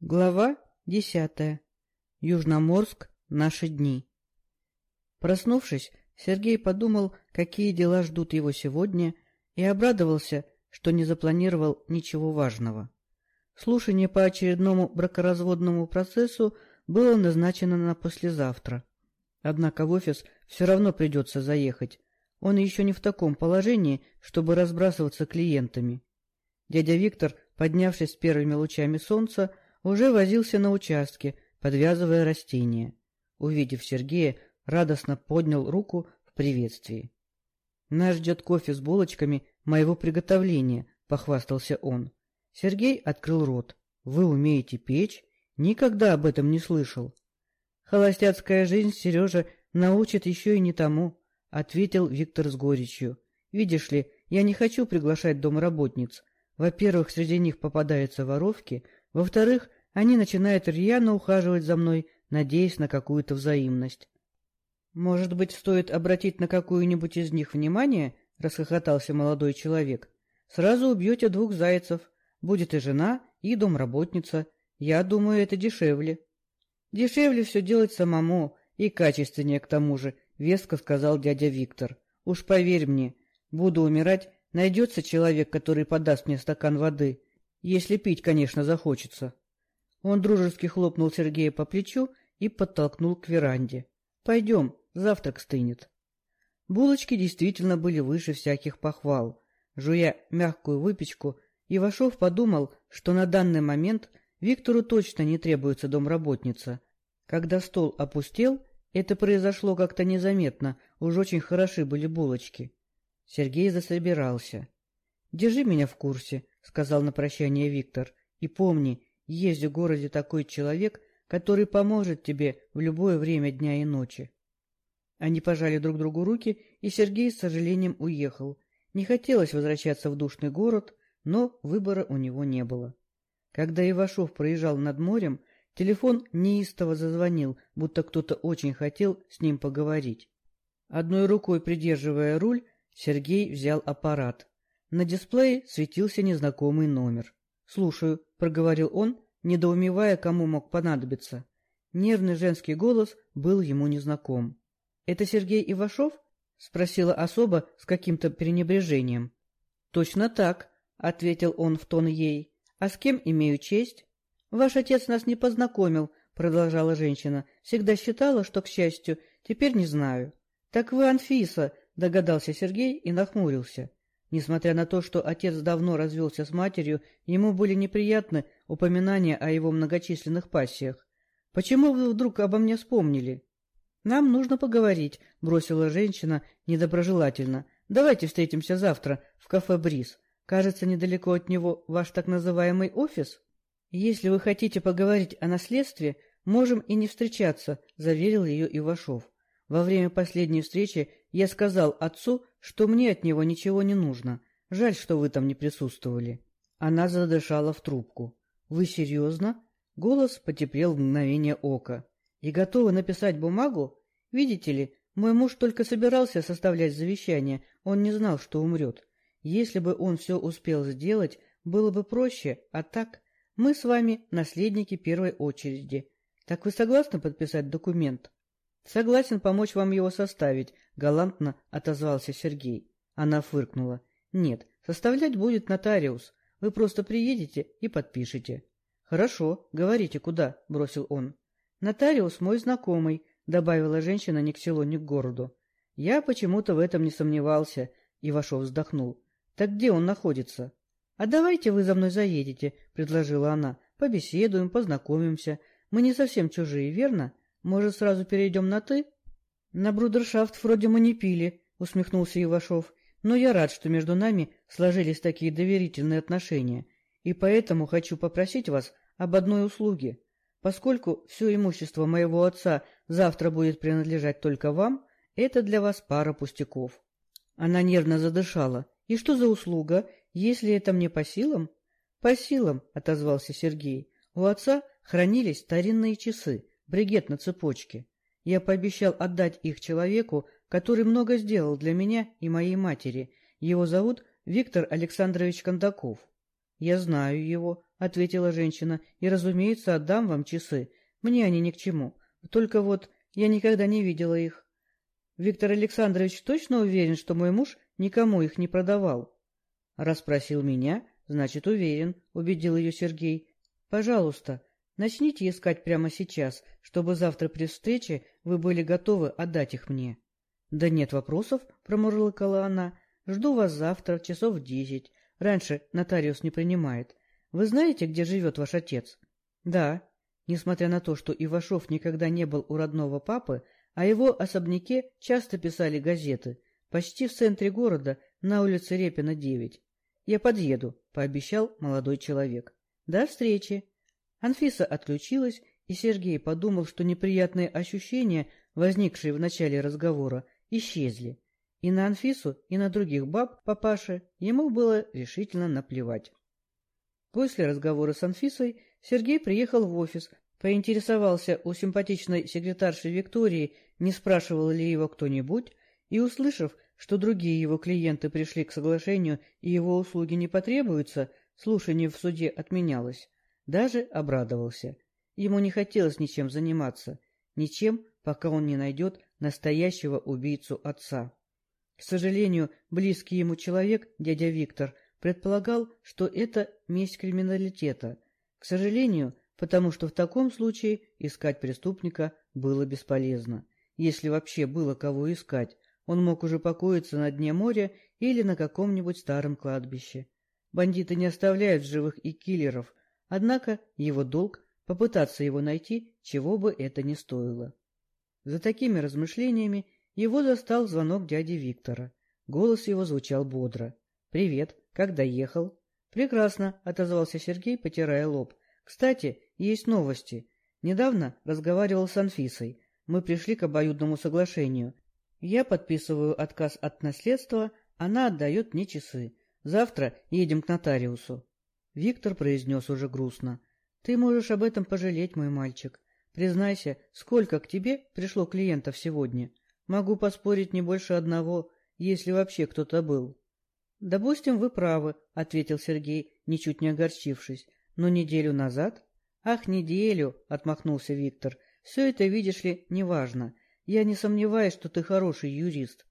Глава десятая. Южноморск. Наши дни. Проснувшись, Сергей подумал, какие дела ждут его сегодня, и обрадовался, что не запланировал ничего важного. Слушание по очередному бракоразводному процессу было назначено на послезавтра. Однако в офис все равно придется заехать. Он еще не в таком положении, чтобы разбрасываться клиентами. Дядя Виктор, поднявшись с первыми лучами солнца, уже возился на участке, подвязывая растения. Увидев Сергея, радостно поднял руку в приветствии. — Нас ждет кофе с булочками моего приготовления, — похвастался он. Сергей открыл рот. — Вы умеете печь? Никогда об этом не слышал. — Холостяцкая жизнь, Сережа, научит еще и не тому, — ответил Виктор с горечью. — Видишь ли, я не хочу приглашать домработниц. Во-первых, среди них попадаются воровки, во-вторых, они начинают рьяно ухаживать за мной, надеясь на какую-то взаимность. — Может быть, стоит обратить на какую-нибудь из них внимание? — расхохотался молодой человек. — Сразу убьете двух зайцев. Будет и жена, и домработница. Я думаю, это дешевле. — Дешевле все делать самому, и качественнее к тому же, — веско сказал дядя Виктор. — Уж поверь мне, буду умирать, найдется человек, который подаст мне стакан воды, если пить, конечно, захочется. Он дружески хлопнул Сергея по плечу и подтолкнул к веранде. — Пойдем, завтрак стынет. Булочки действительно были выше всяких похвал. Жуя мягкую выпечку, Ивашов подумал, что на данный момент Виктору точно не требуется домработница. Когда стол опустел, это произошло как-то незаметно, уж очень хороши были булочки. Сергей засобирался. — Держи меня в курсе, — сказал на прощание Виктор, — и помни, есть в городе такой человек, который поможет тебе в любое время дня и ночи. Они пожали друг другу руки, и Сергей с сожалением уехал. Не хотелось возвращаться в душный город, но выбора у него не было. Когда Ивашов проезжал над морем, телефон неистово зазвонил, будто кто-то очень хотел с ним поговорить. Одной рукой придерживая руль, Сергей взял аппарат. На дисплее светился незнакомый номер. «Слушаю», — проговорил он, недоумевая, кому мог понадобиться. Нервный женский голос был ему незнаком. — Это Сергей Ивашов? — спросила особа с каким-то пренебрежением. — Точно так, — ответил он в тон ей. — А с кем имею честь? — Ваш отец нас не познакомил, — продолжала женщина. — Всегда считала, что, к счастью, теперь не знаю. — Так вы Анфиса, — догадался Сергей и нахмурился. Несмотря на то, что отец давно развелся с матерью, ему были неприятны упоминания о его многочисленных пассиях. «Почему вы вдруг обо мне вспомнили?» «Нам нужно поговорить», — бросила женщина недоброжелательно. «Давайте встретимся завтра в кафе «Бриз». Кажется, недалеко от него ваш так называемый офис?» «Если вы хотите поговорить о наследстве, можем и не встречаться», — заверил ее Ивашов. Во время последней встречи я сказал отцу, что мне от него ничего не нужно. Жаль, что вы там не присутствовали. Она задышала в трубку. — Вы серьезно? Голос потеплел в мгновение ока. — И готовы написать бумагу? Видите ли, мой муж только собирался составлять завещание, он не знал, что умрет. Если бы он все успел сделать, было бы проще, а так... Мы с вами наследники первой очереди. Так вы согласны подписать документ? — Согласен помочь вам его составить, — галантно отозвался Сергей. Она фыркнула. — Нет, составлять будет нотариус. Вы просто приедете и подпишете. — Хорошо, говорите, куда, — бросил он. — Нотариус мой знакомый, — добавила женщина ни к селу, ни к городу. Я почему-то в этом не сомневался, — Ивашов вздохнул. — Так где он находится? — А давайте вы за мной заедете, — предложила она. — Побеседуем, познакомимся. Мы не совсем чужие, верно? Может, сразу перейдем на «ты»? — На брудершафт вроде мы не пили, — усмехнулся Ивашов. — Но я рад, что между нами сложились такие доверительные отношения, и поэтому хочу попросить вас об одной услуге. Поскольку все имущество моего отца завтра будет принадлежать только вам, это для вас пара пустяков. Она нервно задышала. — И что за услуга, если это мне по силам? — По силам, — отозвался Сергей. У отца хранились старинные часы, бригет на цепочке. Я пообещал отдать их человеку, который много сделал для меня и моей матери. Его зовут Виктор Александрович Кондаков. — Я знаю его, — ответила женщина, — и, разумеется, отдам вам часы. Мне они ни к чему. Только вот я никогда не видела их. Виктор Александрович точно уверен, что мой муж никому их не продавал? Расспросил меня, значит, уверен, — убедил ее Сергей. Пожалуйста, начните искать прямо сейчас, чтобы завтра при встрече вы были готовы отдать их мне. — Да нет вопросов, — промурлыкала она. — Жду вас завтра, часов десять. Раньше нотариус не принимает. Вы знаете, где живет ваш отец? — Да. Несмотря на то, что Ивашов никогда не был у родного папы, о его особняке часто писали газеты. Почти в центре города, на улице Репина, 9. Я подъеду, — пообещал молодой человек. До встречи. Анфиса отключилась, и Сергей подумал, что неприятные ощущения, возникшие в начале разговора, исчезли. И на Анфису, и на других баб папаши ему было решительно наплевать. После разговора с Анфисой Сергей приехал в офис, поинтересовался у симпатичной секретарши Виктории, не спрашивал ли его кто-нибудь, и, услышав, что другие его клиенты пришли к соглашению и его услуги не потребуются, слушание в суде отменялось, даже обрадовался. Ему не хотелось ничем заниматься, ничем, пока он не найдет настоящего убийцу отца. К сожалению, близкий ему человек, дядя Виктор, предполагал, что это месть криминалитета. К сожалению, потому что в таком случае искать преступника было бесполезно. Если вообще было кого искать, он мог уже покоиться на дне моря или на каком-нибудь старом кладбище. Бандиты не оставляют живых и киллеров, однако его долг — попытаться его найти, чего бы это ни стоило. За такими размышлениями его застал звонок дяди Виктора. Голос его звучал бодро. — Привет, как доехал? — Прекрасно, — отозвался Сергей, потирая лоб. — Кстати, есть новости. Недавно разговаривал с Анфисой. Мы пришли к обоюдному соглашению. Я подписываю отказ от наследства, она отдает мне часы. Завтра едем к нотариусу. Виктор произнес уже грустно. — Ты можешь об этом пожалеть, мой мальчик. Признайся, сколько к тебе пришло клиентов сегодня? Могу поспорить не больше одного, если вообще кто-то был. — Допустим, вы правы, — ответил Сергей, ничуть не огорчившись. — Но неделю назад «Ах, неделю!» — отмахнулся Виктор. «Все это, видишь ли, неважно. Я не сомневаюсь, что ты хороший юрист.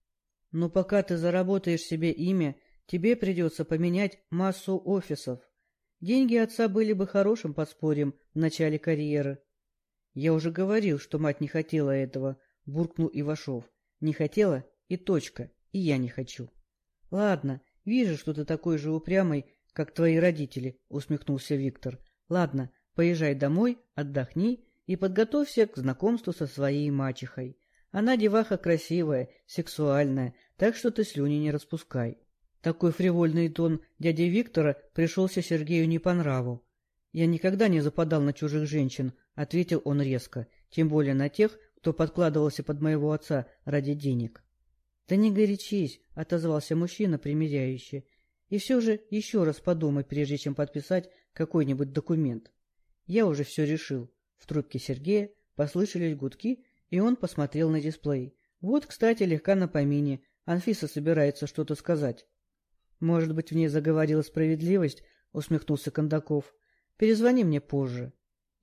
Но пока ты заработаешь себе имя, тебе придется поменять массу офисов. Деньги отца были бы хорошим подспорьем в начале карьеры». «Я уже говорил, что мать не хотела этого», — буркнул Ивашов. «Не хотела и точка, и я не хочу». «Ладно, вижу, что ты такой же упрямый, как твои родители», — усмехнулся Виктор. «Ладно, Поезжай домой, отдохни и подготовься к знакомству со своей мачехой. Она деваха красивая, сексуальная, так что ты слюни не распускай. Такой фривольный тон дяди Виктора пришелся Сергею не по нраву. «Я никогда не западал на чужих женщин», — ответил он резко, «тем более на тех, кто подкладывался под моего отца ради денег». «Да не горячись», — отозвался мужчина примиряюще, «и все же еще раз подумай, прежде чем подписать какой-нибудь документ». Я уже все решил. В трубке Сергея послышались гудки, и он посмотрел на дисплей. Вот, кстати, легка на помине. Анфиса собирается что-то сказать. Может быть, в ней заговорила справедливость, усмехнулся Кондаков. Перезвони мне позже.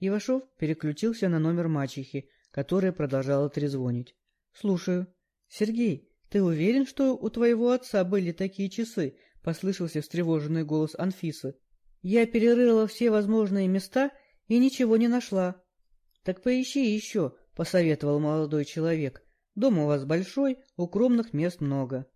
Ивашов переключился на номер мачехи, которая продолжала трезвонить. — Слушаю. — Сергей, ты уверен, что у твоего отца были такие часы? — послышался встревоженный голос Анфисы. — Я перерыла все возможные места и ничего не нашла. — Так поищи еще, — посоветовал молодой человек. — Дом у вас большой, укромных мест много. —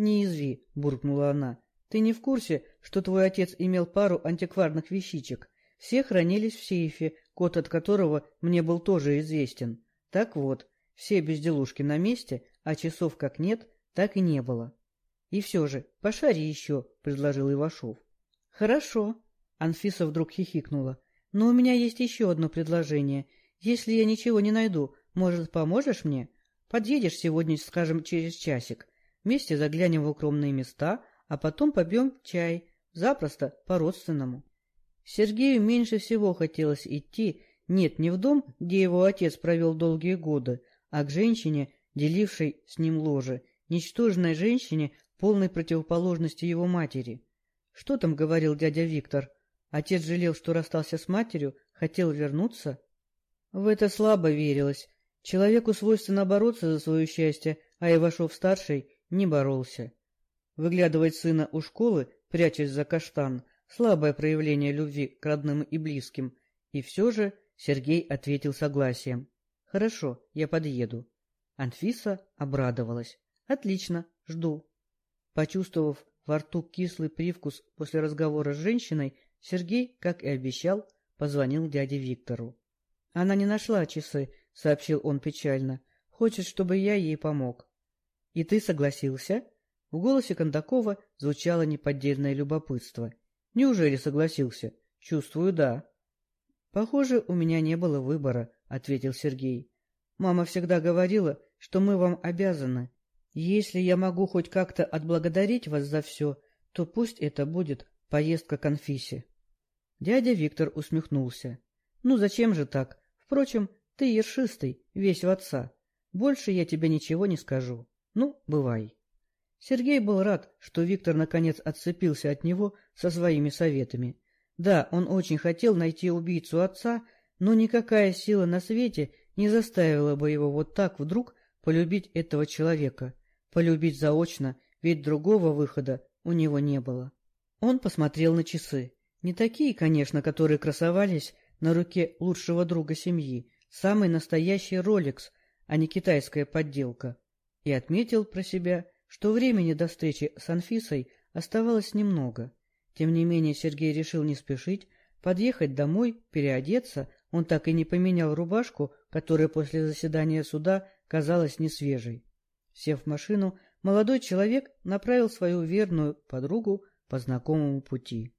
Не изви, — буркнула она. — Ты не в курсе, что твой отец имел пару антикварных вещичек? Все хранились в сейфе, код от которого мне был тоже известен. Так вот, все безделушки на месте, а часов как нет, так и не было. — И все же, пошари еще, — предложил Ивашов. — Хорошо. Анфиса вдруг хихикнула. Но у меня есть еще одно предложение. Если я ничего не найду, может, поможешь мне? Подъедешь сегодня, скажем, через часик. Вместе заглянем в укромные места, а потом побьем чай. Запросто, по-родственному. Сергею меньше всего хотелось идти, нет, не в дом, где его отец провел долгие годы, а к женщине, делившей с ним ложе, ничтожной женщине, полной противоположности его матери. Что там говорил дядя Виктор? Отец жалел, что расстался с матерью, хотел вернуться? В это слабо верилось. Человеку свойственно бороться за свое счастье, а Ивашов-старший не боролся. Выглядывать сына у школы, прячась за каштан, слабое проявление любви к родным и близким. И все же Сергей ответил согласием. — Хорошо, я подъеду. Анфиса обрадовалась. — Отлично, жду. Почувствовав во рту кислый привкус после разговора с женщиной, Сергей, как и обещал, позвонил дяде Виктору. — Она не нашла часы, — сообщил он печально. — Хочет, чтобы я ей помог. — И ты согласился? В голосе Кондакова звучало неподдельное любопытство. — Неужели согласился? — Чувствую, да. — Похоже, у меня не было выбора, — ответил Сергей. — Мама всегда говорила, что мы вам обязаны. Если я могу хоть как-то отблагодарить вас за все, то пусть это будет поездка к Анфисе. Дядя Виктор усмехнулся. — Ну зачем же так? Впрочем, ты ершистый, весь в отца. Больше я тебе ничего не скажу. Ну, бывай. Сергей был рад, что Виктор наконец отцепился от него со своими советами. Да, он очень хотел найти убийцу отца, но никакая сила на свете не заставила бы его вот так вдруг полюбить этого человека. Полюбить заочно, ведь другого выхода у него не было. Он посмотрел на часы. Не такие, конечно, которые красовались на руке лучшего друга семьи, самый настоящий роликс, а не китайская подделка, и отметил про себя, что времени до встречи с Анфисой оставалось немного. Тем не менее Сергей решил не спешить, подъехать домой, переодеться, он так и не поменял рубашку, которая после заседания суда казалась несвежей. Сев в машину, молодой человек направил свою верную подругу по знакомому пути.